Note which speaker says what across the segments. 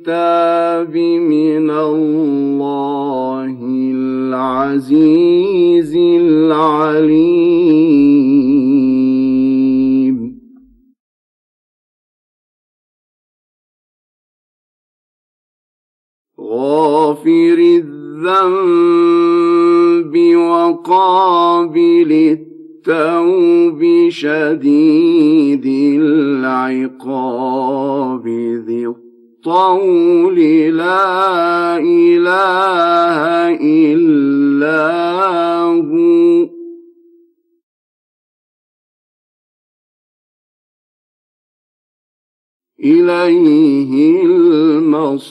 Speaker 1: الكتاب من الله العزيز العليم. غافر الذنب وقابل التوب شديد العقاب ذي الطول لا إله إلا هو. إليه المصير.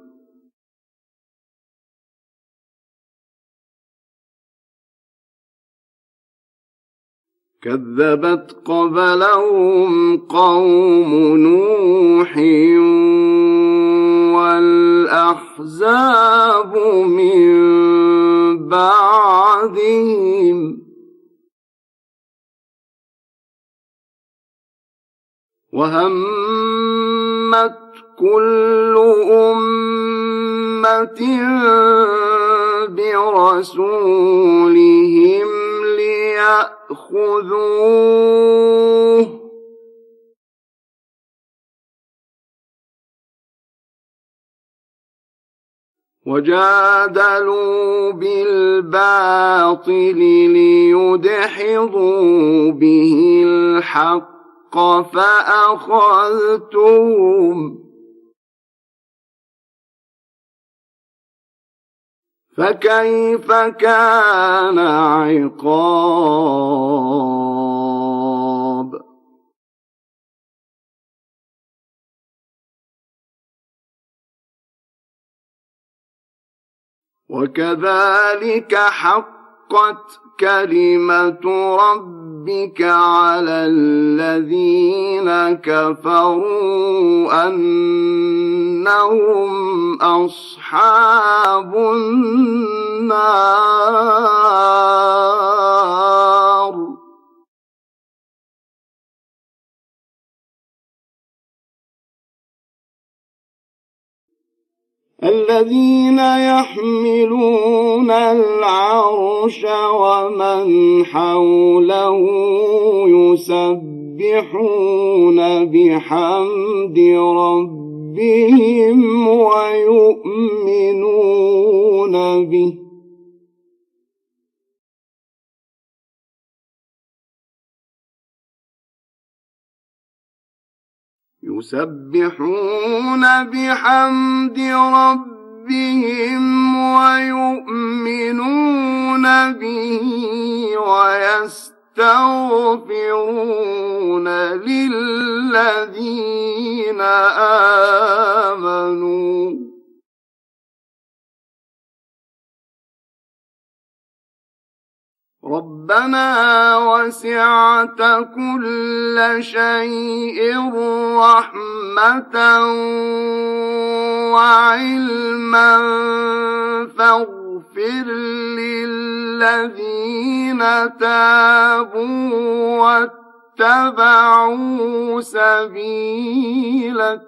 Speaker 1: كذبت قبلهم قوم نوح والأحزاب من بعدهم. وهمت كل أمة برسولهم ليأخذوه وجادلوا بالباطل ليدحضوا به الحق فأخذتهم فكيف كان عقاب؟ وكذلك حقت كلمة ربك على الذين كفروا أنهم أصحاب النار. الذين يحملون العرش ومن حوله يسبحون بحمد ربهم ويؤمنون به يسبحون بحمد ربهم ويؤمنون به ويستغفرون للذين آمنوا. ربنا وسعت كل شيء رحمة وعلما فاغفر للذين تابوا واتبعوا سبيلك.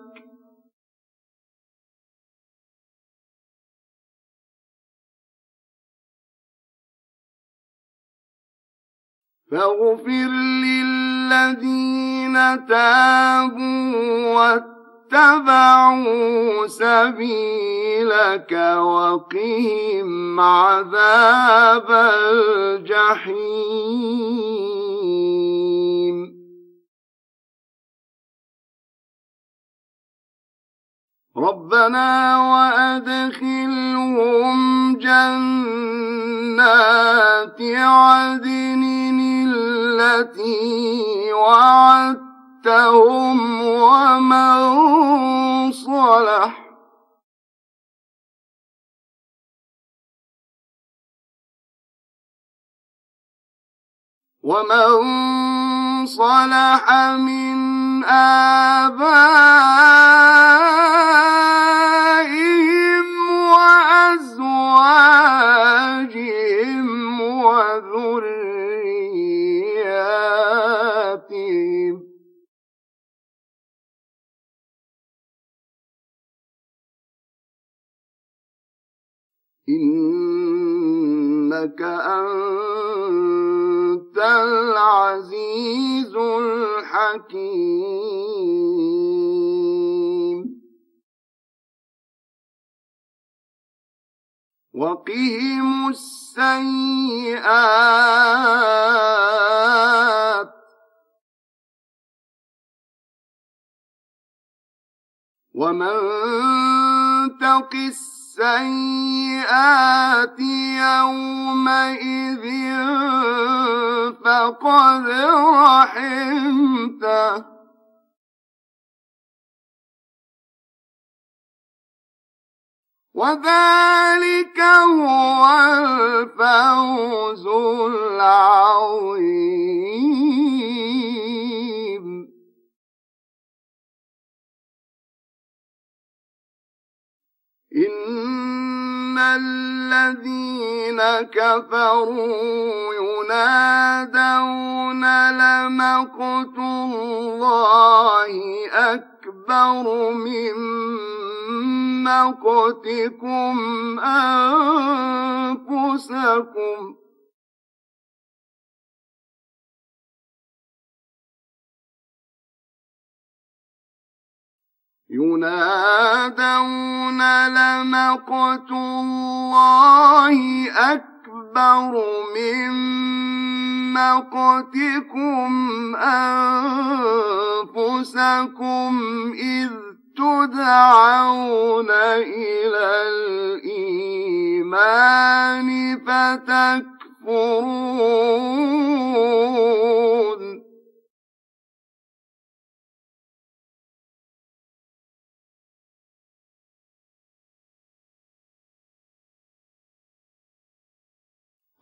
Speaker 1: فاغفر للذين تابوا واتبعوا سبيلك وقهم عذاب الجحيم. ربنا وأدخلهم جنات عدن التي وعدتهم ومن صلح. ومن صلح من آبائهم وأزواجهم وذرياتهم. إنك أنت العزيز الحكيم. وقهم السيئات. ومن تق السيئات يومئذ فقد رحمته. وذلك هو الفوز العظيم. إن الذين كفروا ينادون لمقت الله أكبر من مقتكم أنفسكم ينادون لمقت الله أكبر من مقتكم أنفسكم إذ تدعون إلى الإيمان فتكفرون.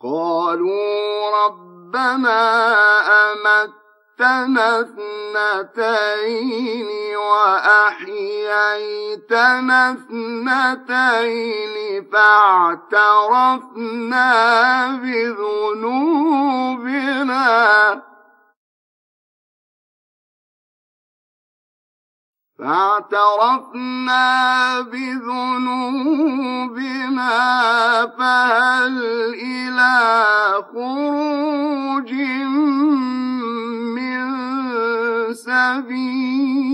Speaker 1: قالوا ربنا أمتنا اثنتين وأحييتنا اثنتين فاعترفنا بذنوبنا. فاعترفنا بذنوبنا. فهل إلى خروج سبيل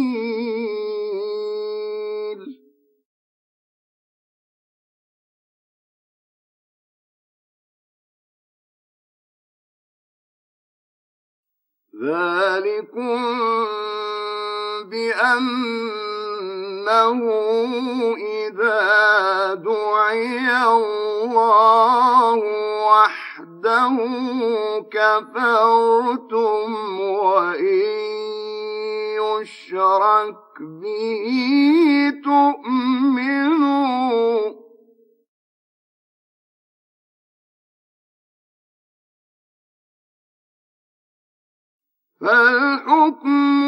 Speaker 1: ذلكم بأنه إذا دعي الله وحده كفرتم وإن يشرك به تؤمنون فالحكم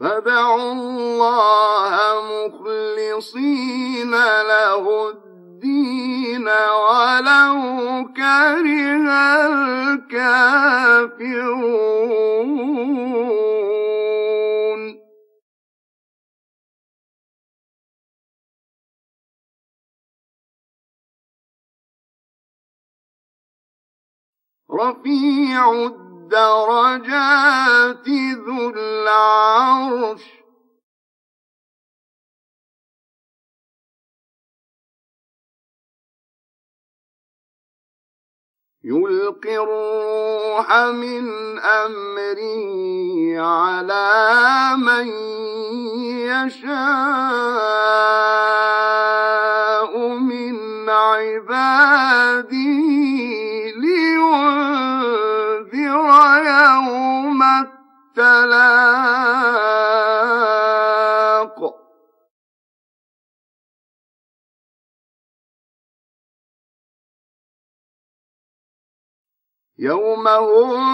Speaker 1: فادعوا الله مخلصين له الدين ولو كره الكافرون. رفيع الدرجات ذو العرش. يلقي الروح من أمره على من يشاء من عباده. لينذر يوم التلاق. يوم هم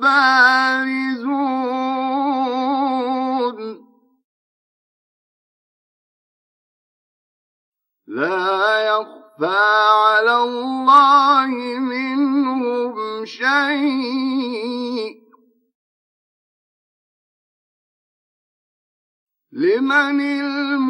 Speaker 1: بارزون. لا يخفى على الله منهم شيء. لمن الملك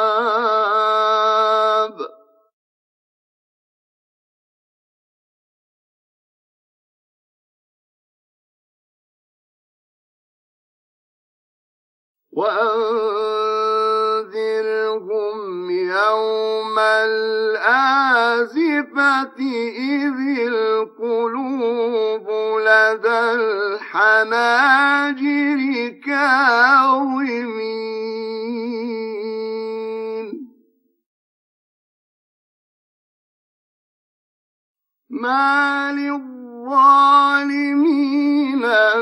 Speaker 1: وأنذرهم يوم الآزفة إذ القلوب لدى الحناجر كاظمين. ما للظالمين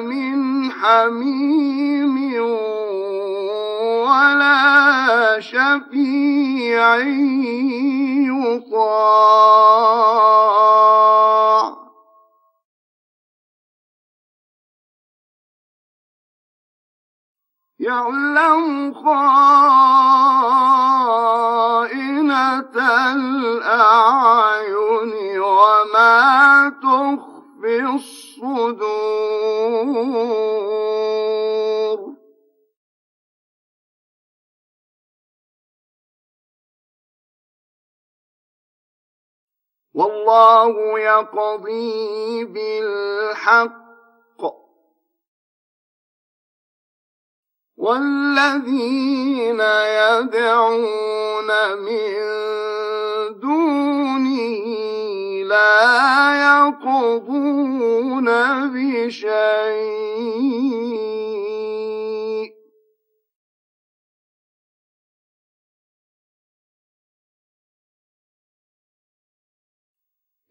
Speaker 1: من حميم ولا شفيع يطاع. يعلم خائنة الأعين وما تخفي الصدور. والله يقضي بالحق. والذين يدعون من دونه لا يقضون بشيء.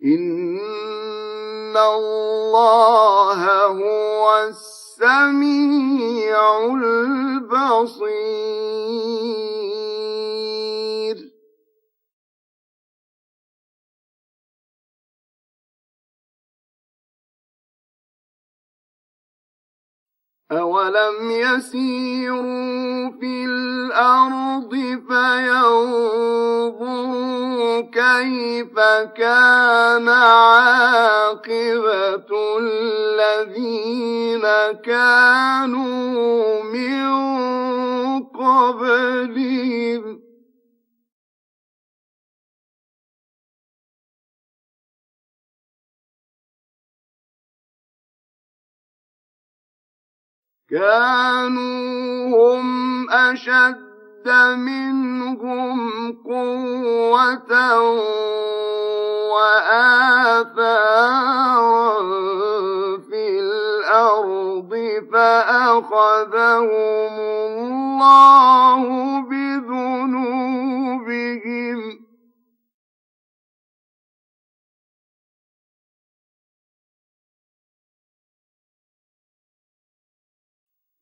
Speaker 1: إن الله هو السميع البصير أولم يسيروا في الأرض فينظروا كيف كان عاقبة الذين كانوا من قبلهم كانوا هم أشد منهم قوة وآثارا في الأرض فأخذهم الله بذنوبهم.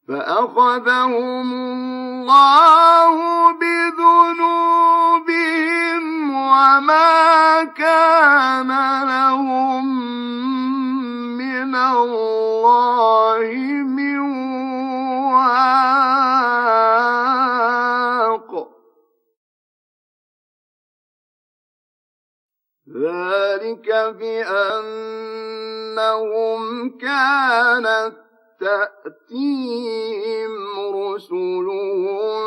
Speaker 1: فأخذهم الله بذنوبهم وما كان لهم من الله من واق. ذلك بأنهم كانت تأتيهم رسلهم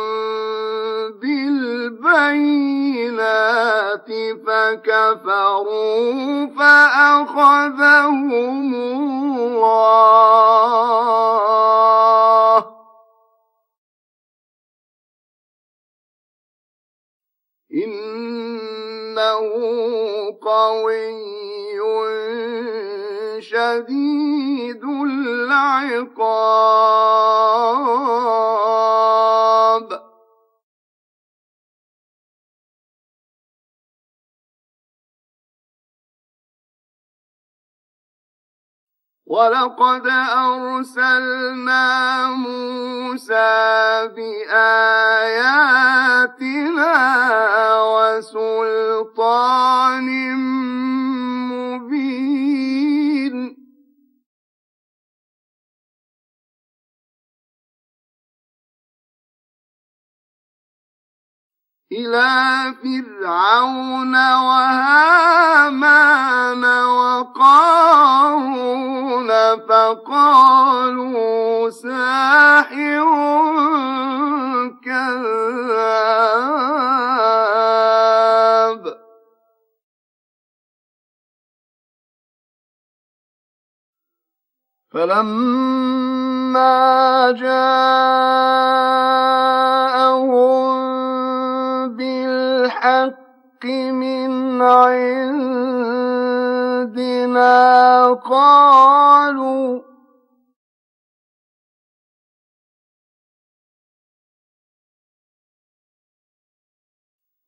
Speaker 1: بالبينات فكفروا فأخذهم الله. إنه قوي شديد العقاب. ولقد أرسلنا موسى بآياتنا وسلطان إلى فرعون وهامان وقارون فقالوا ساحر كذاب. فلما جاءهم بالحق من عندنا قالوا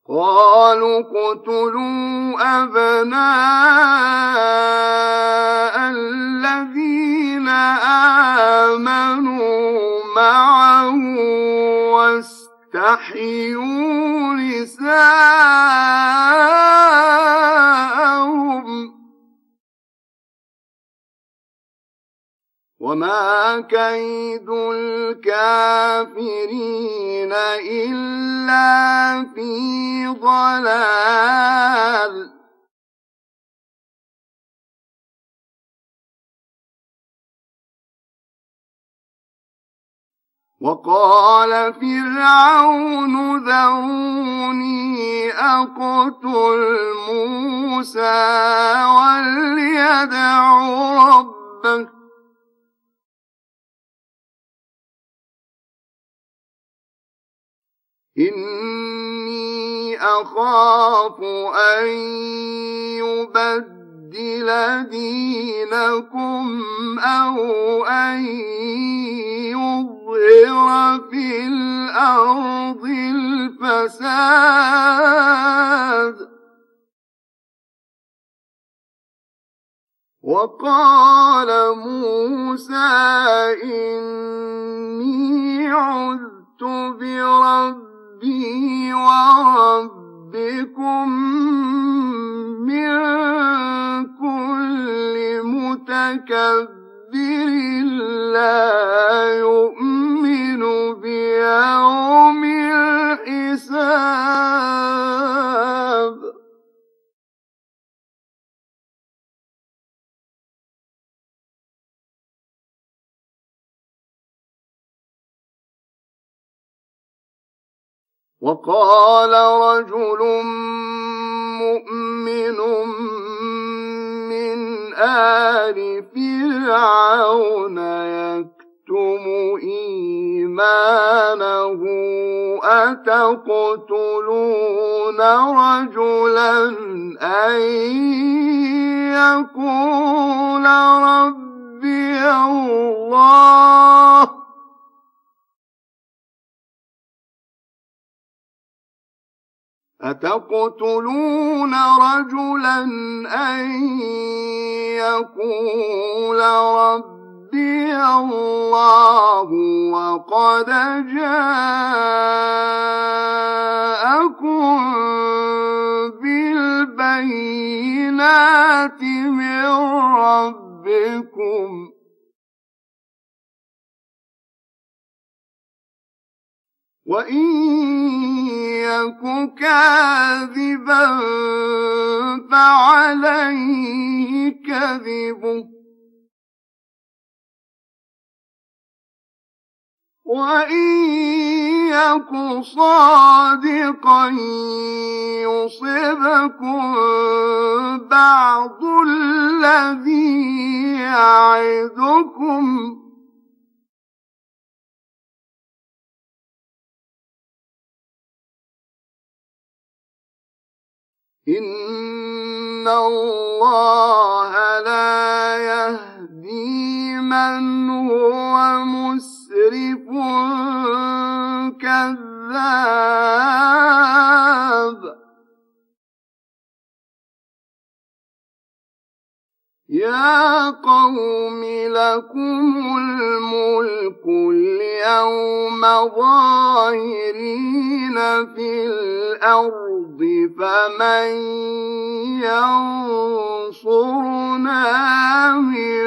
Speaker 1: قالوا اقتلوا أبناء الذين آمنوا معه واستحيوا نساءهم. وما كيد الكافرين إلا في ضلال وقال فرعون ذروني أقتل موسى وليدع ربه. إني أخاف أن يبدل دينكم أو أن يظهر في الأرض الفساد. وقال موسى إني عذت بربي ربي وربكم من كل متكبر لا يؤمن بيوم الحساب. وقال رجل مؤمن من آل فرعون يكتم إيمانه أتقتلون رجلا أن يقول ربي الله أتقتلون رجلا أن يقول ربي الله وقد جاءكم بالبينات من ربكم وإن يك كاذبا فعليه كذبه وإن يك صادقا يصبكم بعض الذي يعدكم إن الله لا يهدي من هو مسرف كذاب يا قوم لكم الملك اليوم ظاهرين في الأرض فمن ينصرنا من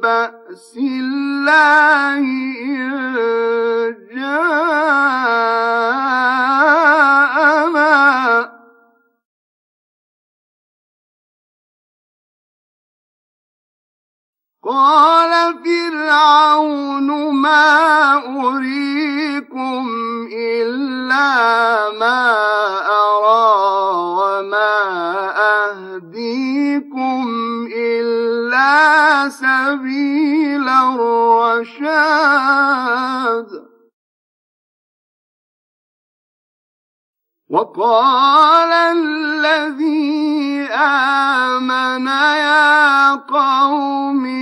Speaker 1: بأس الله إن جاءنا قال فرعون ما أريكم إلا ما أرى وما أهديكم إلا سبيل الرشاد. وقال الذي آمن يا قوم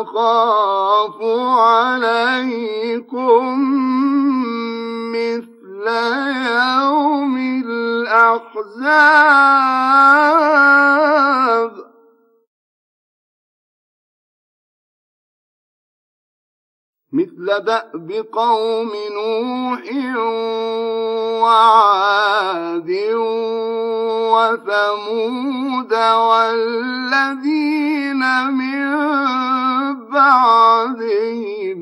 Speaker 1: أخاف عليكم مثل يوم الأحزاب. مثل دأب قوم نوح وعاد وثمود والذين من بعدهم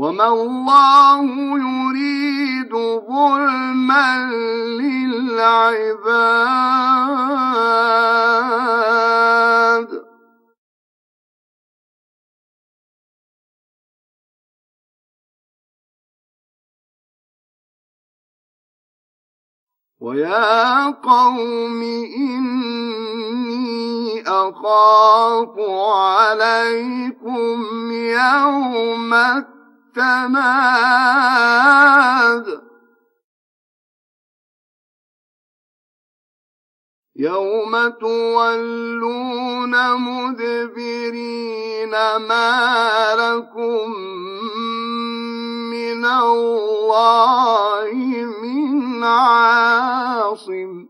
Speaker 1: وما الله يريد ظلما للعباد. ويا قوم إني أخاف عليكم يوم التناد يوم تولون مدبرين ما لكم من الله من عاصم.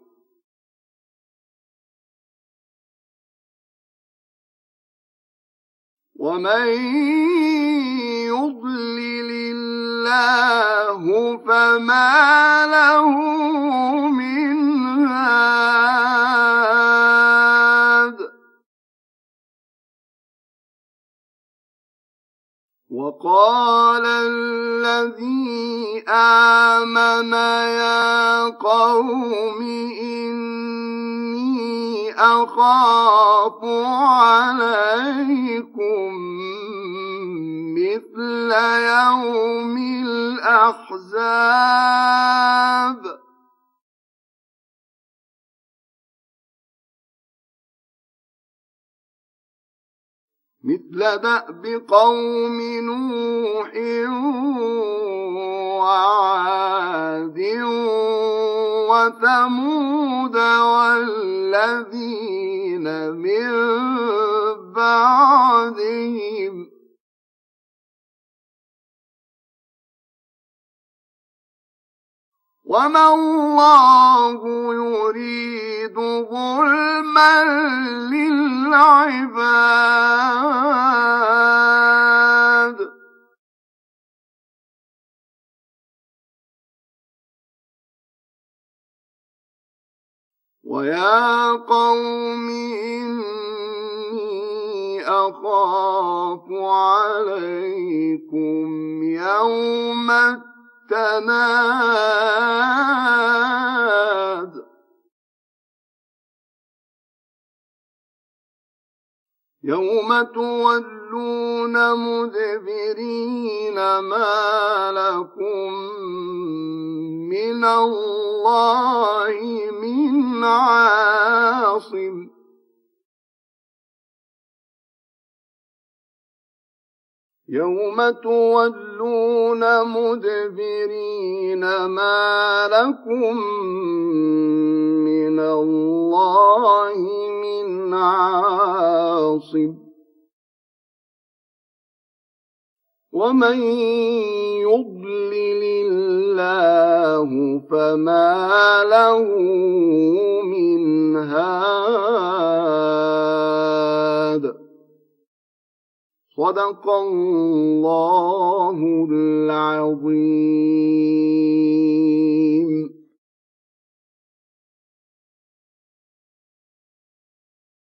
Speaker 1: ومن يضلل الله فما له من هاد وقال الذي آمن يا قوم إن أخاف عليكم مثل يوم الأحزاب. مثل دأب قوم نوح وعاد وثمود والذين من بعدهم وما الله يريد ظلما للعباد. ويا قوم إني أخاف عليكم يوم التناد. يوم تولون مدبرين ما لكم من الله من عاصم. يوم تولون مدبرين ما لكم من الله من عاصم ومن يضلل الله فما له من هاد. صدق الله العظيم.